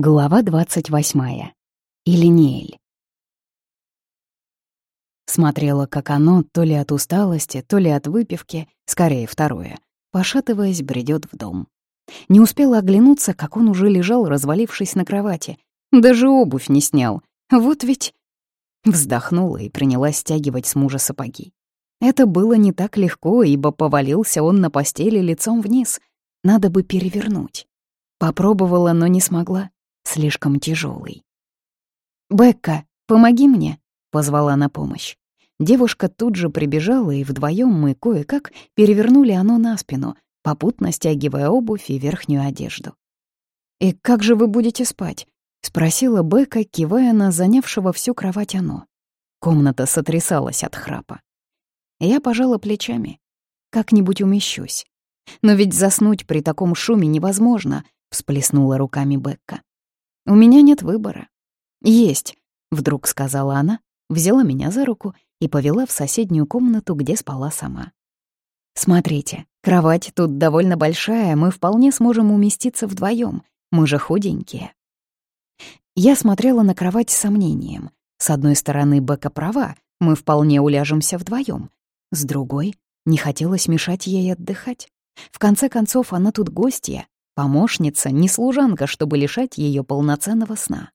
Глава двадцать восьмая. Илинеэль. Смотрела, как оно, то ли от усталости, то ли от выпивки, скорее второе, пошатываясь, бредет в дом. Не успела оглянуться, как он уже лежал, развалившись на кровати. Даже обувь не снял. Вот ведь... Вздохнула и принялась стягивать с мужа сапоги. Это было не так легко, ибо повалился он на постели лицом вниз. Надо бы перевернуть. Попробовала, но не смогла слишком тяжелый. «Бекка, помоги мне!» — позвала на помощь. Девушка тут же прибежала, и вдвоем мы кое-как перевернули оно на спину, попутно стягивая обувь и верхнюю одежду. «И как же вы будете спать?» — спросила Бека, кивая на занявшего всю кровать оно. Комната сотрясалась от храпа. Я пожала плечами. «Как-нибудь умещусь». «Но ведь заснуть при таком шуме невозможно», — всплеснула руками Бекка. «У меня нет выбора». «Есть», — вдруг сказала она, взяла меня за руку и повела в соседнюю комнату, где спала сама. «Смотрите, кровать тут довольно большая, мы вполне сможем уместиться вдвоем. Мы же худенькие». Я смотрела на кровать с сомнением. С одной стороны, Бека права, мы вполне уляжемся вдвоем. С другой, не хотелось мешать ей отдыхать. В конце концов, она тут гостья, Помощница, не служанка, чтобы лишать ее полноценного сна.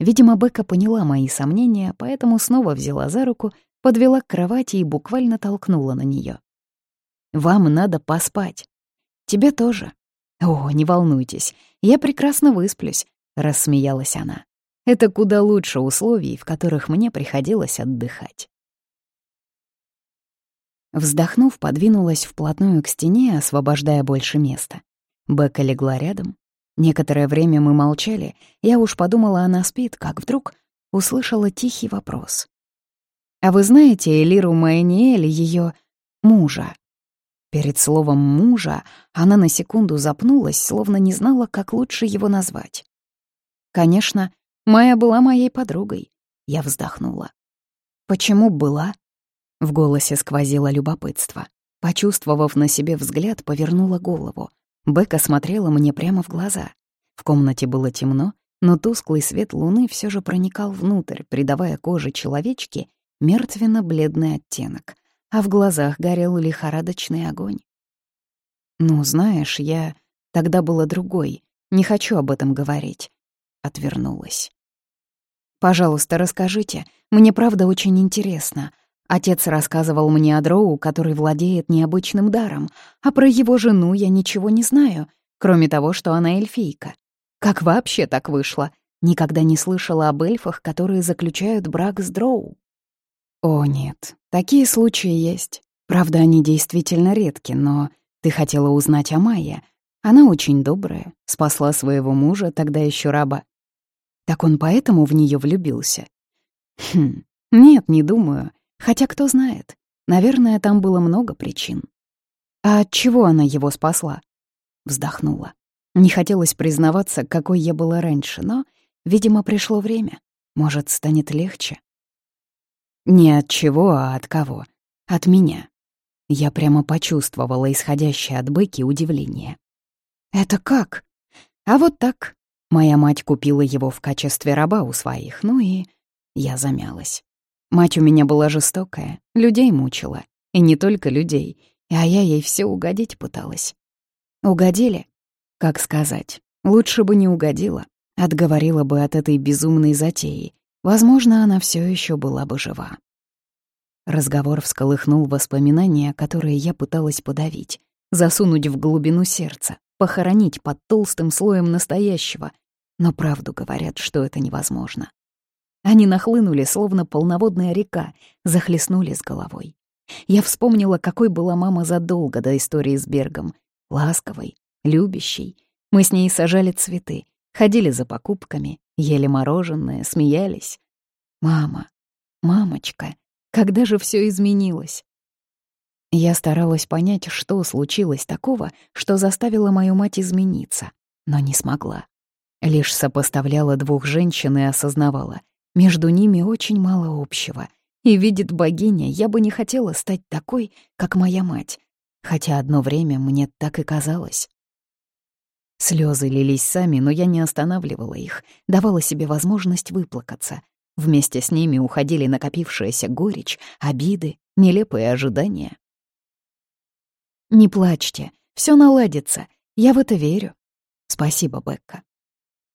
Видимо, Бека поняла мои сомнения, поэтому снова взяла за руку, подвела к кровати и буквально толкнула на нее. «Вам надо поспать. Тебе тоже». «О, не волнуйтесь, я прекрасно высплюсь», — рассмеялась она. «Это куда лучше условий, в которых мне приходилось отдыхать». Вздохнув, подвинулась вплотную к стене, освобождая больше места. Бекка легла рядом. Некоторое время мы молчали. Я уж подумала, она спит, как вдруг услышала тихий вопрос. «А вы знаете Элиру Майниэль, ее мужа?» Перед словом «мужа» она на секунду запнулась, словно не знала, как лучше его назвать. «Конечно, Майя была моей подругой», — я вздохнула. «Почему была?» В голосе сквозило любопытство. Почувствовав на себе взгляд, повернула голову. Бека смотрела мне прямо в глаза. В комнате было темно, но тусклый свет луны все же проникал внутрь, придавая коже человечки мертвенно-бледный оттенок, а в глазах горел лихорадочный огонь. «Ну, знаешь, я тогда была другой, не хочу об этом говорить», — отвернулась. «Пожалуйста, расскажите, мне правда очень интересно», Отец рассказывал мне о Дроу, который владеет необычным даром, а про его жену я ничего не знаю, кроме того, что она эльфийка. Как вообще так вышло? Никогда не слышала об эльфах, которые заключают брак с Дроу. О, нет, такие случаи есть. Правда, они действительно редки, но ты хотела узнать о Майе. Она очень добрая, спасла своего мужа, тогда еще раба. Так он поэтому в нее влюбился? Хм, нет, не думаю. Хотя кто знает, наверное, там было много причин. А от чего она его спасла? Вздохнула. Не хотелось признаваться, какой я была раньше, но, видимо, пришло время. Может, станет легче. Не от чего, а от кого. От меня. Я прямо почувствовала исходящее от быки удивление. «Это как?» «А вот так. Моя мать купила его в качестве раба у своих, ну и...» Я замялась. Мать у меня была жестокая, людей мучила. И не только людей, а я ей все угодить пыталась. Угодили? Как сказать? Лучше бы не угодила. Отговорила бы от этой безумной затеи. Возможно, она все еще была бы жива. Разговор всколыхнул воспоминания, которые я пыталась подавить, засунуть в глубину сердца, похоронить под толстым слоем настоящего. Но правду говорят, что это невозможно. Они нахлынули, словно полноводная река, захлестнули с головой. Я вспомнила, какой была мама задолго до истории с Бергом. Ласковой, любящей. Мы с ней сажали цветы, ходили за покупками, ели мороженое, смеялись. Мама, мамочка, когда же все изменилось? Я старалась понять, что случилось такого, что заставило мою мать измениться, но не смогла. Лишь сопоставляла двух женщин и осознавала — между ними очень мало общего. И видит богиня, я бы не хотела стать такой, как моя мать. Хотя одно время мне так и казалось. Слезы лились сами, но я не останавливала их, давала себе возможность выплакаться. Вместе с ними уходили накопившаяся горечь, обиды, нелепые ожидания. «Не плачьте, все наладится, я в это верю. Спасибо, Бекка».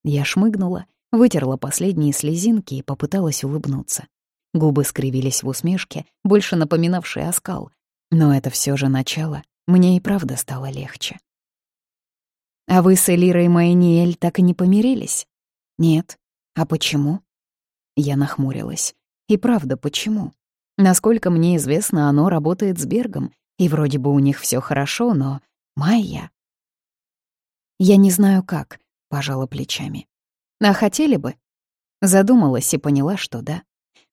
Я шмыгнула, вытерла последние слезинки и попыталась улыбнуться. Губы скривились в усмешке, больше напоминавшей оскал. Но это все же начало, мне и правда стало легче. «А вы с Элирой Майниэль так и не помирились?» «Нет. А почему?» Я нахмурилась. «И правда, почему? Насколько мне известно, оно работает с Бергом, и вроде бы у них все хорошо, но... Майя...» «Я не знаю как», — пожала плечами. «А хотели бы?» Задумалась и поняла, что да.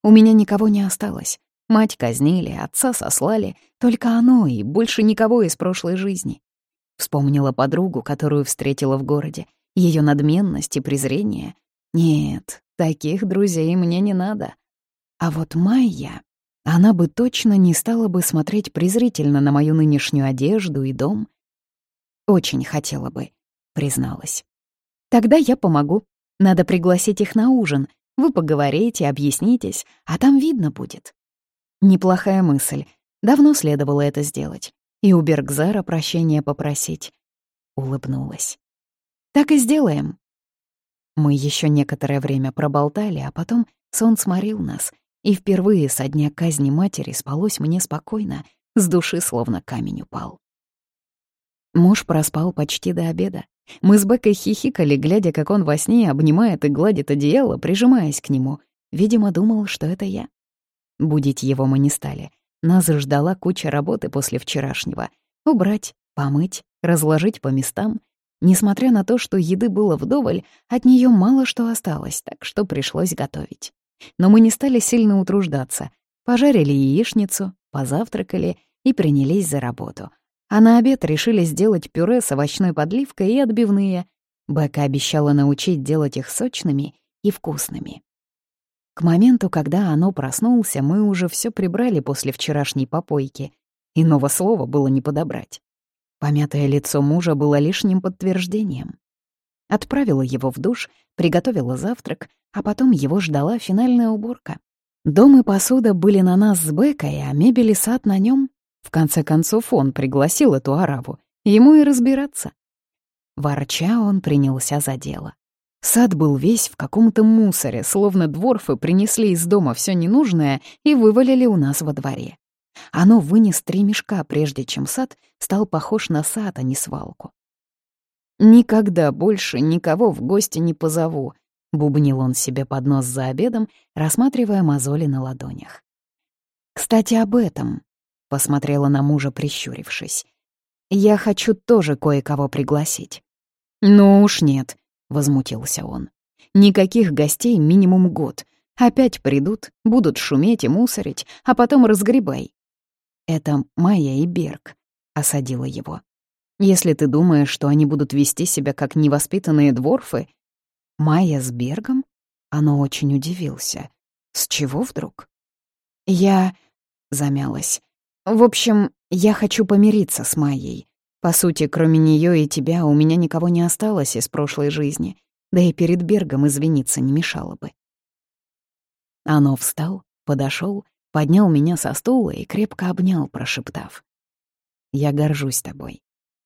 У меня никого не осталось. Мать казнили, отца сослали, только оно и больше никого из прошлой жизни. Вспомнила подругу, которую встретила в городе, ее надменность и презрение. Нет, таких друзей мне не надо. А вот Майя, она бы точно не стала бы смотреть презрительно на мою нынешнюю одежду и дом. Очень хотела бы, призналась. Тогда я помогу. Надо пригласить их на ужин. Вы поговорите, объяснитесь, а там видно будет. Неплохая мысль. Давно следовало это сделать. И у Бергзара прощения попросить. Улыбнулась. Так и сделаем. Мы еще некоторое время проболтали, а потом сон сморил нас, и впервые со дня казни матери спалось мне спокойно, с души словно камень упал. Муж проспал почти до обеда. Мы с Бекой хихикали, глядя, как он во сне обнимает и гладит одеяло, прижимаясь к нему. Видимо, думал, что это я. Будить его мы не стали. Нас ждала куча работы после вчерашнего. Убрать, помыть, разложить по местам. Несмотря на то, что еды было вдоволь, от нее мало что осталось, так что пришлось готовить. Но мы не стали сильно утруждаться. Пожарили яичницу, позавтракали и принялись за работу. А на обед решили сделать пюре с овощной подливкой и отбивные. Бека обещала научить делать их сочными и вкусными. К моменту, когда оно проснулся, мы уже все прибрали после вчерашней попойки. Иного слова было не подобрать. Помятое лицо мужа было лишним подтверждением. Отправила его в душ, приготовила завтрак, а потом его ждала финальная уборка. Дом и посуда были на нас с Бекой, а мебель и сад на нем. В конце концов, он пригласил эту араву. Ему и разбираться. Ворча, он принялся за дело. Сад был весь в каком-то мусоре, словно дворфы принесли из дома все ненужное и вывалили у нас во дворе. Оно вынес три мешка, прежде чем сад стал похож на сад, а не свалку. «Никогда больше никого в гости не позову», — бубнил он себе под нос за обедом, рассматривая мозоли на ладонях. «Кстати, об этом», — посмотрела на мужа, прищурившись. «Я хочу тоже кое-кого пригласить». «Ну уж нет», — возмутился он. «Никаких гостей минимум год. Опять придут, будут шуметь и мусорить, а потом разгребай». «Это Майя и Берг», — осадила его. «Если ты думаешь, что они будут вести себя как невоспитанные дворфы...» «Майя с Бергом?» Оно очень удивился. «С чего вдруг?» «Я...» — замялась. «В общем, я хочу помириться с Майей. По сути, кроме нее и тебя, у меня никого не осталось из прошлой жизни, да и перед Бергом извиниться не мешало бы. Оно встал, подошел, поднял меня со стула и крепко обнял, прошептав. «Я горжусь тобой».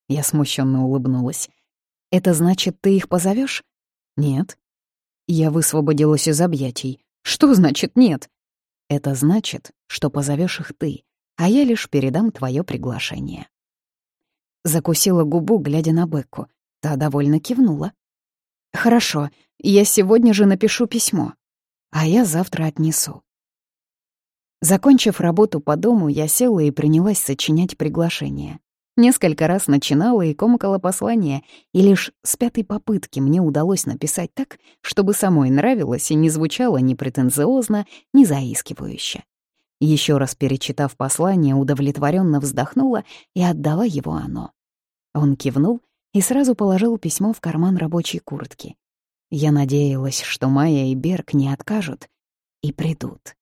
Я смущенно улыбнулась. «Это значит, ты их позовешь? «Нет». Я высвободилась из объятий. «Что значит нет?» «Это значит, что позовешь их ты, а я лишь передам твое приглашение». Закусила губу, глядя на Бекку. Та довольно кивнула. «Хорошо, я сегодня же напишу письмо, а я завтра отнесу». Закончив работу по дому, я села и принялась сочинять приглашение. Несколько раз начинала и комкала послание, и лишь с пятой попытки мне удалось написать так, чтобы самой нравилось и не звучало ни претенциозно, ни заискивающе. Еще раз перечитав послание, удовлетворенно вздохнула и отдала его оно. Он кивнул и сразу положил письмо в карман рабочей куртки. Я надеялась, что Майя и Берг не откажут и придут.